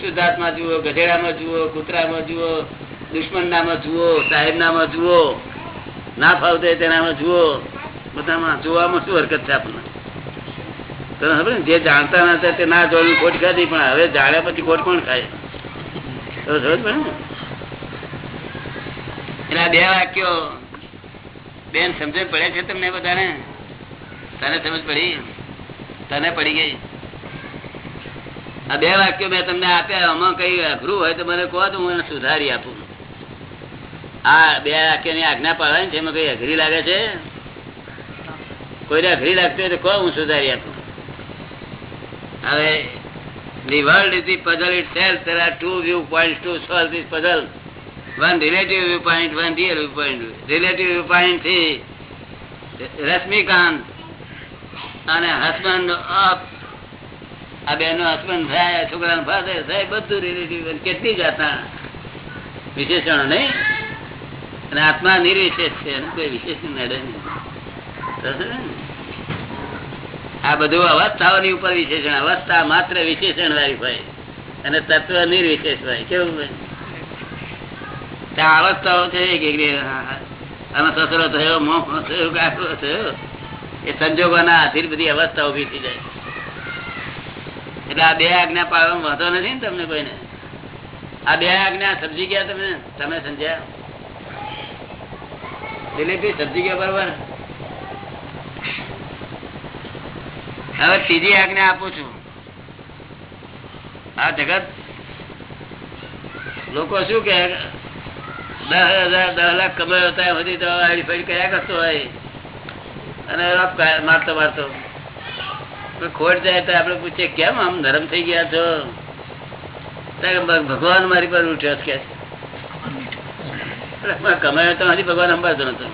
શુદ્ધાત્મા જુઓ, ગધેડામાં જુઓ, કૂતરામાં જુઓ દુશ્મન નામાં જુઓ સાહેબ નામાં જુઓ, ના ફાવતો તેનામાં જુઓ, બધામાં જોવામાં શું હરકત છે આપણને? તો ખબર ને, જે જાણતા નતા તે ના જોવાની ખોટ ખાતી પણ હવે જાણ્યા પછી ખોટ કોણ ખાય? તો સમજ પડે ને? એટલે બે વાક્યો બેન સમજણ પડે છે તમને બધાને? તને સમજ પડી તને પડી ગઈ આ બે વાક્યો મેં તમને આપ્યા આમાં કઈ અઘરું હોય તો મને કહો તો હું સુધારી આપું આ બે વાક્યની આજ્ઞા પાડવાની છે એમાં કઈ અઘરી લાગે છે કોઈને અઘરી લાગતી હોય તો કહો હું સુધારી આપું હવે the world is the puzzle itself there are two viewpoints to solve this puzzle one relative viewpoint one real viewpoint relative viewpoint થી રશ્મિકાંત અને હસબન્ડ આ બે નો હસબન્ડ થાય છોકરાનો ફાધર થાય બધું રિલેટિવ કેટલી જાતના વિશેષણો નહીં? અને આત્મા નિર્વિશેષ છે કોઈ વિશેષણ નડે નહીં. આ બધું અવસ્થાઓની ઉપર વિશેષણ, અવસ્થા માત્ર વિશેષણ વાળી હોય. અને તત્વ નિર્વિશેષ હોય. કેવું ભાઈ ત્યાં અવસ્થાઓ છે કે આનો સસરો થયો મોહ થયો ગાંઠો થયો. એ સંજોગોના આધીર બધી અવસ્થા ઊભી થઈ જાય એટલે આ બે આજ્ઞા પાડવાનો વાંધો નથી ને તમને કોઈને? આ બે આજ્ઞા સમજી ગયા તમે? તમે સમજ્યા? દિલીપભાઈ સમજી ગયા બરોબર? હવે ત્રીજી આજ્ઞા આપું છું. આ જગત લોકો શું કે દસ હજાર દસ લાખ કમાયો ત્યાં સુધી તો હરીફરી કર્યા કરતો હોય? અને મારતો મારતો. ખોટ જાય તો આપડે પૂછીએ, કેમ આમ નરમ થઈ ગયા છો? ભગવાન મારી પર ઉઠ્યો કે કમાયો તો હજી ભગવાન અંબાતો નતો.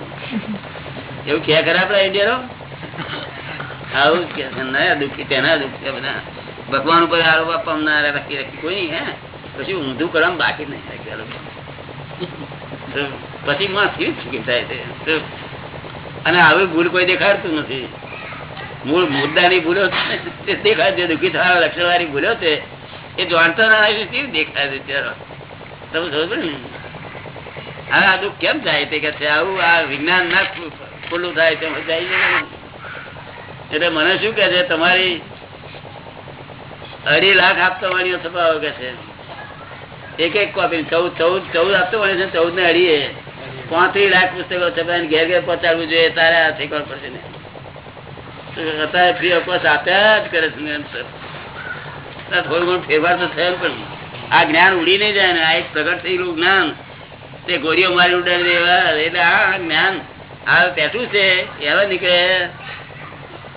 એવું ક્યાં ખરા આપડા ઇન્ડિયનો? આવું કે નયા દુઃખી, તેના દુઃખ બધા. ભગવાન ઉપર આરોપ આપનારા રાખી રાખી. કોઈ નહીં, હે? પછી ઊંધું કરવા બાકી નહીં, રાખી આ લોકો. તો પછી માં કેવી ચૂકી થાય અને આવી ભૂલ કોઈ દેખાડતું નથી. મૂળ મુદ્દાની ભૂલો દેખાય દુઃખી થવા લક્ષણ વાળી ભૂલો છે, એ જાણતો ના કેવી દેખાય છે ત્યારે? હવે આ દુઃખ કેમ થાય? તે કે આવું આ વિજ્ઞાન ના ખુલ્લું થાય તેમ જાય. એટલે મને શું કે છે, તમારી અઢી લાખ આપતો વાણીઓ છપાવો કે છે. એક એક કોપી ચૌદ ચૌદ ચૌદ આપતો વાણી છે ચૌદ ને અઢીએ પાંત્રીસ લાખ પુસ્તકો છપાઈને ઘેર ઘેર પહોંચાડવું જોઈએ, તારે આ શીખવા પડશે ને અત્યારે ફ્રી ઓફકોર્સ આપ્યા જ કરે છે. થોડું ઘણું ફેરફાર તો થયો પણ આ જ્ઞાન ઉડી નહીં જાય ને, આ એક પ્રગટ થયેલું જ્ઞાન. તે ગોળીઓ મારી ઉડે એટલે આ જ્ઞાન આ પેટું છે, એવા નીકળે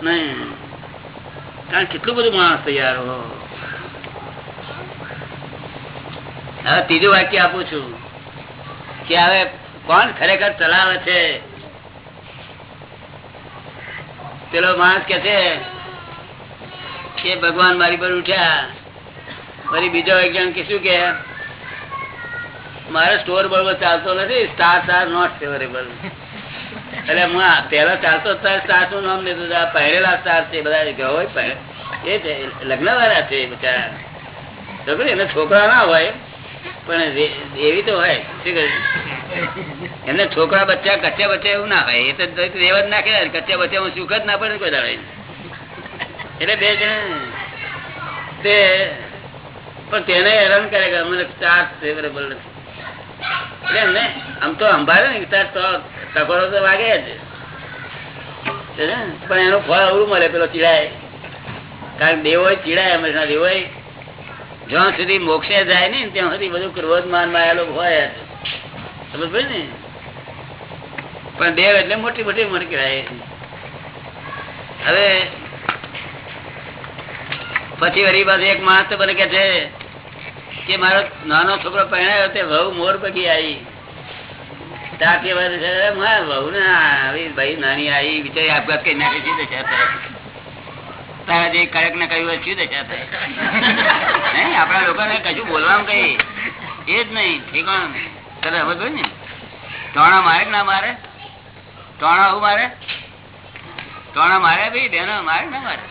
નહીં. કારણ કેટલું બધું માણસ તૈયાર હો. હવે ત્રીજું વાક્ય આપું છું. કે હવે કોણ ખરેખર ચલાવે છે? પેલો માણસ કે છે કે ભગવાન મારી પર ઉઠ્યા. ફરી બીજો એક કે શું કે? મારો સ્ટોર બરોબર ચાલતો નથી સ્ટાર સ્ટાર નોટ ફેવરેબલ એટલે હું પેલા ચાલતો સ્ટારનું નામ લીધું પહેરેલા સ્ટાર છે, બધા ગયો હોય એ છે લગ્ન વાળા છે બચારા. એને છોકરા ના હોય, પણ એવી તો હોય. શું કહ્યું? એમને છોકરા બચ્ચા કચ્ચા બચ્ચા એવું ના હોય એ તો રેવા જ નાખે. કચ્ચા બચ્ચા હું સુખ જ ના પડે કોઈ દાડે એટલે બે જણ તે પણ તેને હેરાન કરે કે અમને ચાર ફેવરેબલ નથી એટલે એમને આમ તો સંભાળે ને કે તાર તો ટકોરો તો વાગે જ? પણ એનું ફળ અવરું મળે પેલો ચીડાય કારણ દેવો ચીડાય, હંમેશા દેવો જ્યાં સુધી મોક્ષે જાય ને ત્યાં સુધી બધું ક્રોધ માનમાં હોય જ. સમજ ભાઈ ને? પણ દેવ એટલે મોટી મોટી મોટી કહેવાય હવે પછી વરી પાસે એક માણસ તો કે છે કે મારો નાનો છોકરો પહેણાયો તે વહુ મોર પગી આવી. તાકે મારા વહુ ને ભાઈ નાની આવી, બિચારી આપઘાત કઈ નાખી શું દશા થાય? તારા જે કડક ને કહ્યું હોય, શું દશા થાય? આપણા લોકોને કશું બોલવાનું કઈ એ જ નહીં ઠીકાણ તને સમજ હોય ને? ટોણા મારે ના મારે? ટોણા હું મારે? ટોણા મારે ભાઈ બેનો મારે ના મારે?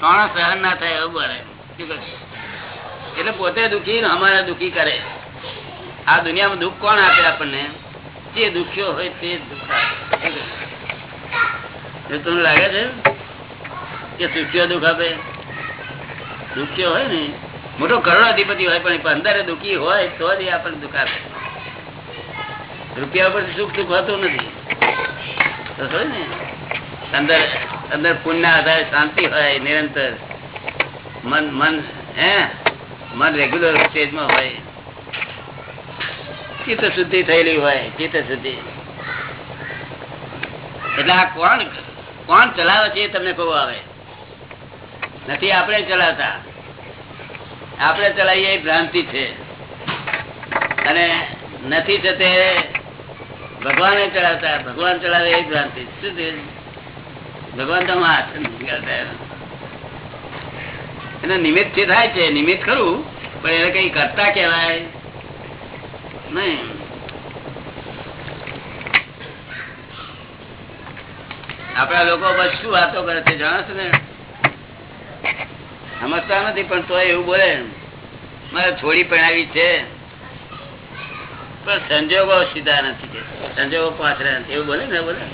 ટોણા સહન ના થાય એવું મારે. એટલે પોતે દુઃખી અમારે દુઃખી કરે. આ દુનિયામાં દુઃખ કોણ આપે આપણને? જે દુખ્યો હોય તે દુઃખ તમને લાગે છે કે સુખ્યો દુઃખ આપે? દુખ્યો હોય ને મોટો કરોડાધિપતિ હોય, પણ અંદર દુઃખી હોય, તો જ આપણને દુઃખ આપે. રૂપિયા પર સુખ સુખ હોતું નથી. અંદર અંદર પુણ્ય આધારે શાંતિ હોય, નિરંતર. મન મન, હે? મન રેગ્યુલર સ્ટેજમાં હોય. ચિત્ત શુદ્ધિ થયેલી હોય, ચિત્ત શુદ્ધિ. એટલે આ કોણ કોણ ચલાવે છે તમને કહું આવે. નથી આપણે ચલાવતા. આપણે ચલાવીએ ભ્રાંતિ છે. અને નથી થતે ભગવાને ચલાવતા, ભગવાન ચલાવે એ ભ્રાંતિ. શું છે ભગવાન તો હાથ. એનો નિમિત્ત થાય છે, નિમિત્ત ખરું, પણ એને કઈ કરતા કેવાય નહીં. આપડા લોકો બસ શું વાતો કરે છે, જાણો છો ને? સમજતા નથી, પણ તો એવું બોલે. મારે થોડી પહેણાવી છે. પણ સંજોગો સીધા નથી સંજોગો પાછળ નથી. એવું બોલે ને બોલે?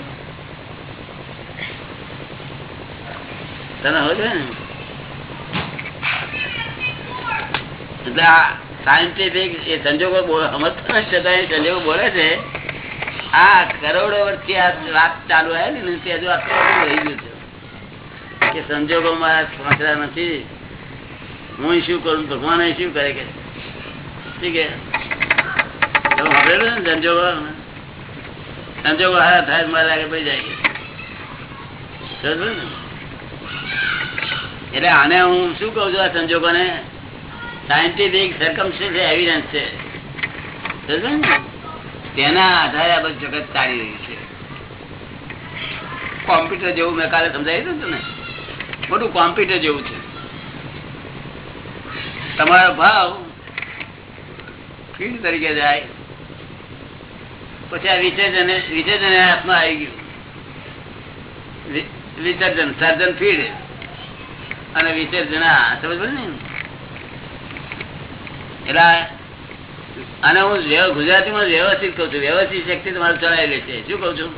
તને હોય ને? એટલે આ સાયન્ટિફિક એ સંજોગો સમજતા નથી છતાં સંજોગો બોલે છે. આ કરોડો વર્ષથી આ વાત ચાલુ આવેલી ને હજુ બધું રહી ગયું છે. કે સંજોગોમાં પાછળ નથી. હું શું કરું ભગવાન શું કરે કે? ને સંજોગો સંજોગો હારા થાય મારે આગળ પડી જાય ને? તેના આધારે આ બધું જગત ચાલી રહ્યું છે. કોમ્પ્યુટર જેવું મેં કાલે સમજાવી દીધું ને મોટું કોમ્પ્યુટર જેવું છે. તમારો ભાવ તરીકે જાય. પછી આ વિસર્જન વિસર્જન હાથમાં આવી ગયું. વિસર્જન, સર્જન ફીડ. અને વિસર્જન સમજ ને? એટલે અને હું ગુજરાતીમાં વ્યવસ્થિત કઉ છું. વ્યવસ્થિત શક્તિ તમારે ચલાવેલી છે. શું કઉ છું?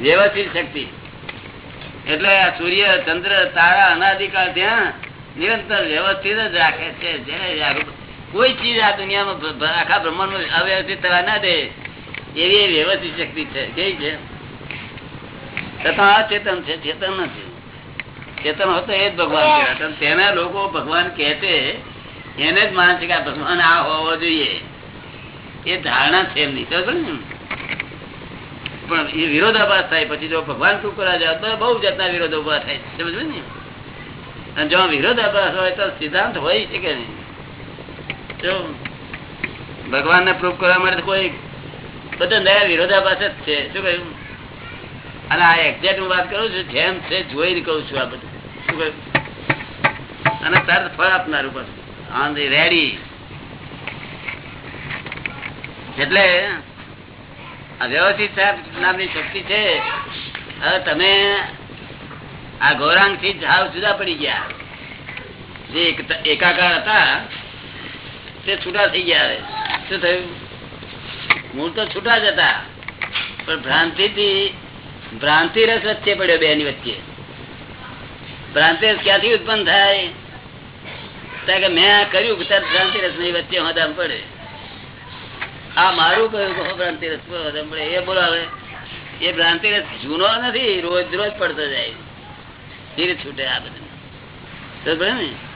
વ્યવસ્થિત શક્તિ. એટલે આ સૂર્ય, ચંદ્ર, તારા અનાધિકાર ત્યાં નિરંતર વ્યવસ્થિત જ રાખે છે, જેને કોઈ ચીજ આ દુનિયામાં આખા બ્રહ્માંડ અવ્યવસ્થિત થવા ના દે, એવી વ્યવસ્થિત શક્તિ છે. કેવી છે? છતાં અચેતન છે, ચેતન નથી. ચેતન હોતો એ જ ભગવાન તેના લોકો ભગવાન કહે એને જ માને છે કે આ ભગવાન આ હોવો જોઈએ. એ ધારણા છે એમની. ખબર ને પણ એ વિરોધાભાસ થાય. પછી જો ભગવાન શું કરવા જાય તો બહુ જાતના વિરોધ ઊભા થાય સમજવું ને? અને જો વિરોધાભાસ હોય તો સિદ્ધાંત હોય છે કે નહીં? જો ભગવાન ને પ્રૂફ કરવા માટે કોઈ બધા નયા વિરોધાભાસ જ છે. શું કહ્યું? અને આ એક્ઝેક્ટ હું વાત કરું છું, જેમ છે જોઈને કહું છું આ બધું. શું કહ્યું? અને તરત ફળ આપનારું પાછું. ઓન ધી રેડી એટલે વ્યવસ્થિત સાહેબ નામની શક્તિ છે. હવે તમે આ ગૌરાંગથી જાવ જુદા પડી ગયા. જે એકાકાર હતા, તે છૂટા થઈ ગયા શું થયું? મૂળ તો છૂટા જ હતા. પણ ભ્રાંતિ થી ભ્રાંતિ રસ વચ્ચે પડ્યો બે ની વચ્ચે. ભ્રાંતિ રસ ક્યાંથી ઉત્પન્ન થાય? કે મેં કર્યું ત્યારે ભ્રાંતિ રસની વચ્ચે હદામ પડે. આ મારું કહ્યું ભ્રાંતિ રસ? પડે એ બોલો હવે એ ભ્રાંતિ રસ જૂનો નથી, રોજ રોજ પડતો જાય. ધીરે છૂટે આ બધું ને